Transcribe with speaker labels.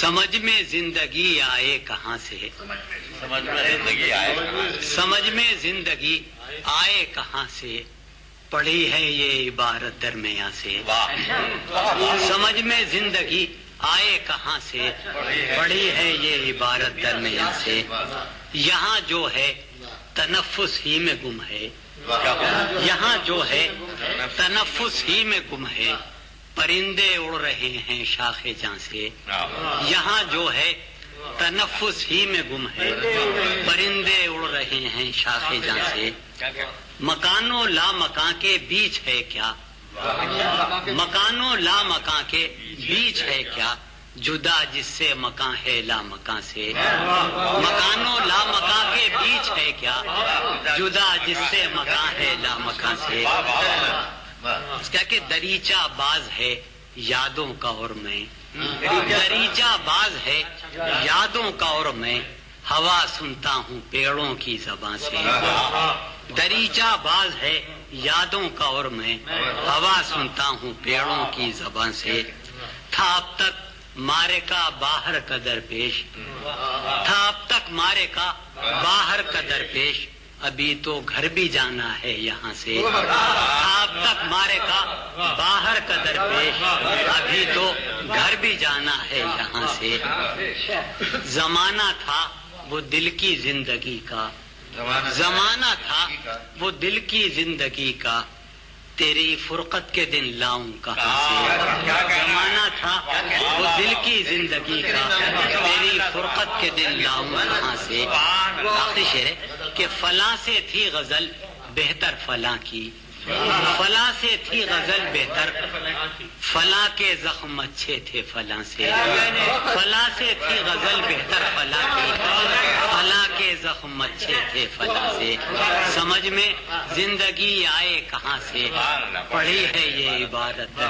Speaker 1: سمجھ میں زندگی آئے کہاں سے؟
Speaker 2: سمجھ میں زندگی آئے
Speaker 1: سمجھ میں زندگی آئے کہاں سے؟ پڑھی ہے یہ عبارت درمیاں سے۔ سمجھ میں زندگی آئے کہاں سے؟ پڑھی ہے۔ یہ عبارت درمیان سے۔ یہاں جو ہے تنفس ہی میں گم ہے۔ یہاں جو ہے تنفس ہی میں گم ہے۔ پرندے اڑ رہے ہیں شاخ جاں سے۔ یہاں جو ہے تنفس ہی میں گم ہے۔ پرندے اڑ رہے ہیں شاخ جاں سے۔ مکانوں لا مکان کے بیچ ہے کیا؟ مکانوں لا مکان کے بیچ ہے کیا؟ جدا جس سے مکان ہے لا مکان سے۔ مکانوں لا مکان کے بیچ ہے کیا؟ جدا جس سے مکان ہے لا مکان سے۔ کیا کہ دریچہ باز ہے یادوں کا اور میں. دریچہ باز ہے یادوں کا اور میں. ہوا سنتا ہوں پیڑوں کی زبان سے. دریچہ باز ہے یادوں کا اور میں. ہوا سنتا ہوں پیڑوں کی زبان سے. تھا اب تک مارے کا باہر کا درپیش تھا اب تک مارے کا باہر کا درپیش ابھی تو گھر بھی جانا ہے یہاں سے۔ اب تک مارے کا باہر کا درپیش۔ ابھی تو گھر بھی جانا ہے یہاں سے۔ زمانہ تھا وہ دل کی زندگی کا۔ زمانہ تھا۔ وہ دل کی زندگی کا۔ تیری فرقت کے دن لاؤں کہاں سے زمانہ تھا وہ دل کی زندگی کا۔ تیری فرقت کے دن لاؤں کہاں سے۔ آخری شعر ہے۔ کہ فلاں سے تھی غزل بہتر فلاں کی۔ فلاں سے تھی غزل بہتر۔ فلاں کے زخم اچھے تھے فلاں سے۔ فلاں سے تھی غزل بہتر فلاں کی۔ فلاں کے زخم اچھے تھے فلاں سے۔ سمجھ میں زندگی آئے کہاں سے؟ پڑھی ہے یہ عبادت۔